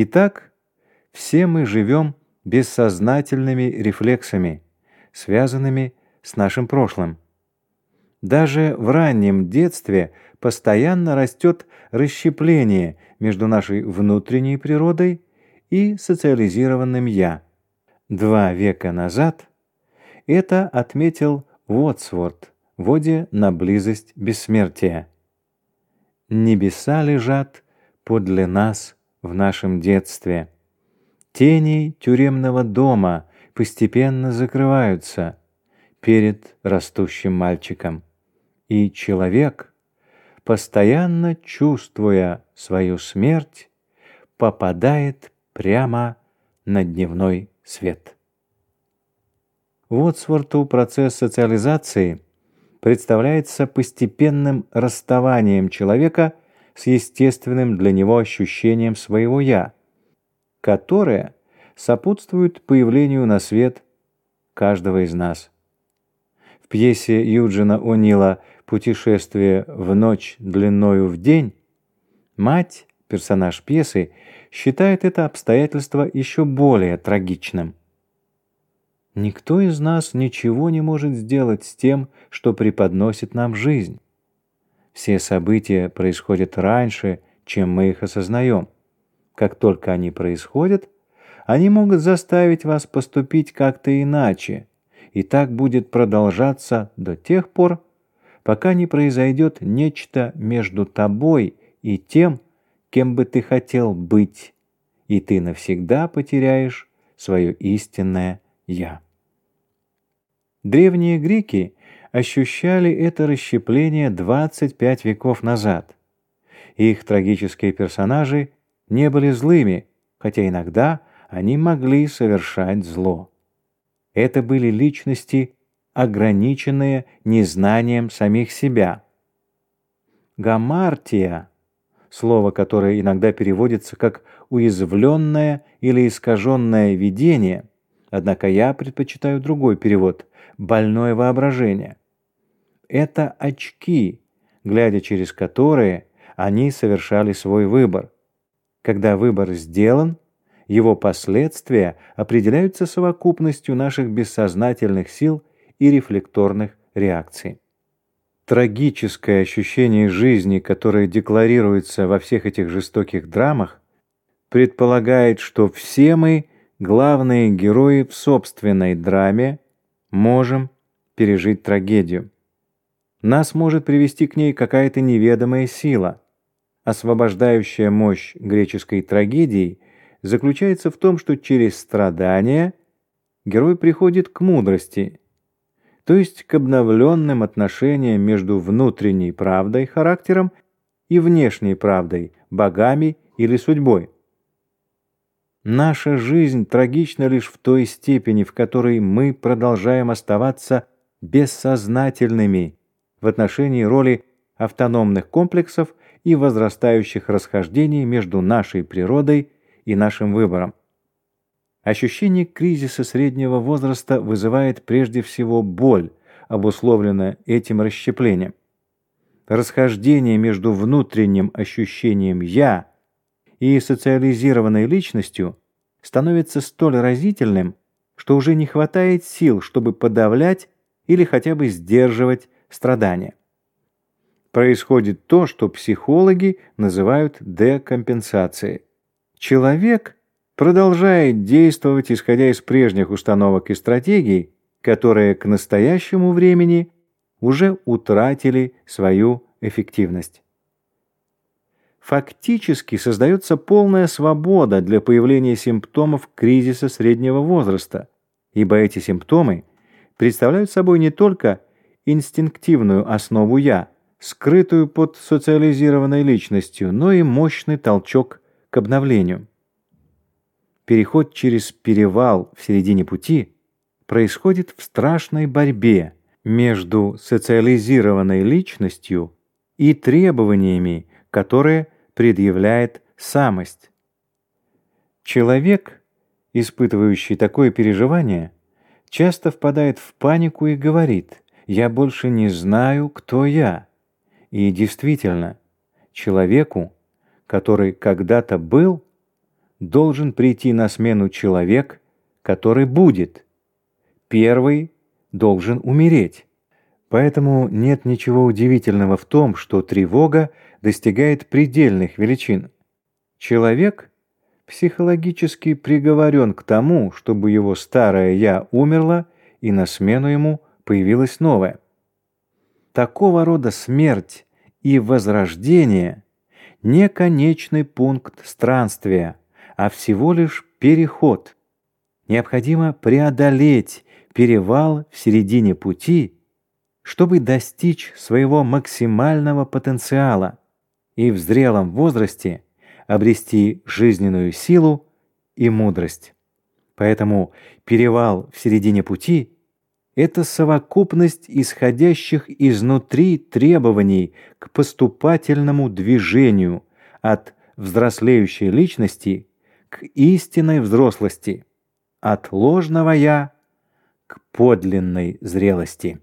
Итак, все мы живем бессознательными рефлексами, связанными с нашим прошлым. Даже в раннем детстве постоянно растет расщепление между нашей внутренней природой и социализированным «я». Два века назад это отметил Уотсворт в воде на близость бессмертия. Небеса лежат подле нас в нашем детстве. Тени тюремного дома постепенно закрываются перед растущим мальчиком. И человек, постоянно чувствуя свою смерть, попадает прямо на дневной свет. Вотсворту процесс социализации представляется постепенным расставанием человека с естественным для него ощущением своего «я», которое сопутствует появлению на свет каждого из нас. В пьесе Юджина О'Нила «Путешествие в ночь длиною в день» мать, персонаж пьесы, считает это обстоятельство еще более трагичным. Никто из нас ничего не может сделать с тем, что преподносит нам жизнь. Все события происходят раньше, чем мы их осознаем. Как только они происходят, они могут заставить вас поступить как-то иначе, и так будет продолжаться до тех пор, пока не произойдет нечто между тобой и тем, кем бы ты хотел быть, и ты навсегда потеряешь свое истинное «я». Древние греки ощущали это расщепление 25 веков назад. Их трагические персонажи не были злыми, хотя иногда они могли совершать зло. Это были личности, ограниченные незнанием самих себя. Гамартия, слово, которое иногда переводится как «уязвленное» или «искаженное видение», однако я предпочитаю другой перевод «больное воображение». Это очки, глядя через которые они совершали свой выбор. Когда выбор сделан, его последствия определяются совокупностью наших бессознательных сил и рефлекторных реакций. Трагическое ощущение жизни, которое декларируется во всех этих жестоких драмах, предполагает, что все мы главные герои в собственной драме можем пережить трагедию. Нас может привести к ней какая-то неведомая сила. Освобождающая мощь греческой трагедии заключается в том, что через страдания герой приходит к мудрости, то есть к обновленным отношениям между внутренней правдой, характером, и внешней правдой, богами или судьбой. Наша жизнь трагична лишь в той степени, в которой мы продолжаем оставаться бессознательными в отношении роли автономных комплексов и возрастающих расхождений между нашей природой и нашим выбором. Ощущение кризиса среднего возраста вызывает прежде всего боль, обусловленная этим расщеплением. Расхождение между внутренним ощущением «я» и социализированной личностью становится столь разительным, что уже не хватает сил, чтобы подавлять или хотя бы сдерживать страдания. Происходит то, что психологи называют декомпенсацией. Человек продолжает действовать, исходя из прежних установок и стратегий, которые к настоящему времени уже утратили свою эффективность фактически создается полная свобода для появления симптомов кризиса среднего возраста, ибо эти симптомы представляют собой не только инстинктивную основу «я», скрытую под социализированной личностью, но и мощный толчок к обновлению. Переход через перевал в середине пути происходит в страшной борьбе между социализированной личностью и требованиями, которые предъявляет самость. Человек, испытывающий такое переживание, часто впадает в панику и говорит «я больше не знаю, кто я». И действительно, человеку, который когда-то был, должен прийти на смену человек, который будет. Первый должен умереть. Поэтому нет ничего удивительного в том, что тревога достигает предельных величин. Человек психологически приговорен к тому, чтобы его старое «я» умерло, и на смену ему появилось новое. Такого рода смерть и возрождение не конечный пункт странствия, а всего лишь переход. Необходимо преодолеть перевал в середине пути, чтобы достичь своего максимального потенциала и в зрелом возрасте обрести жизненную силу и мудрость. Поэтому перевал в середине пути – это совокупность исходящих изнутри требований к поступательному движению от взрослеющей личности к истинной взрослости, от ложного «я» к подлинной зрелости.